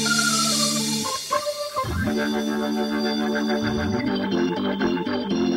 Thank you.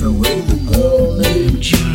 so in the girl named Jesus.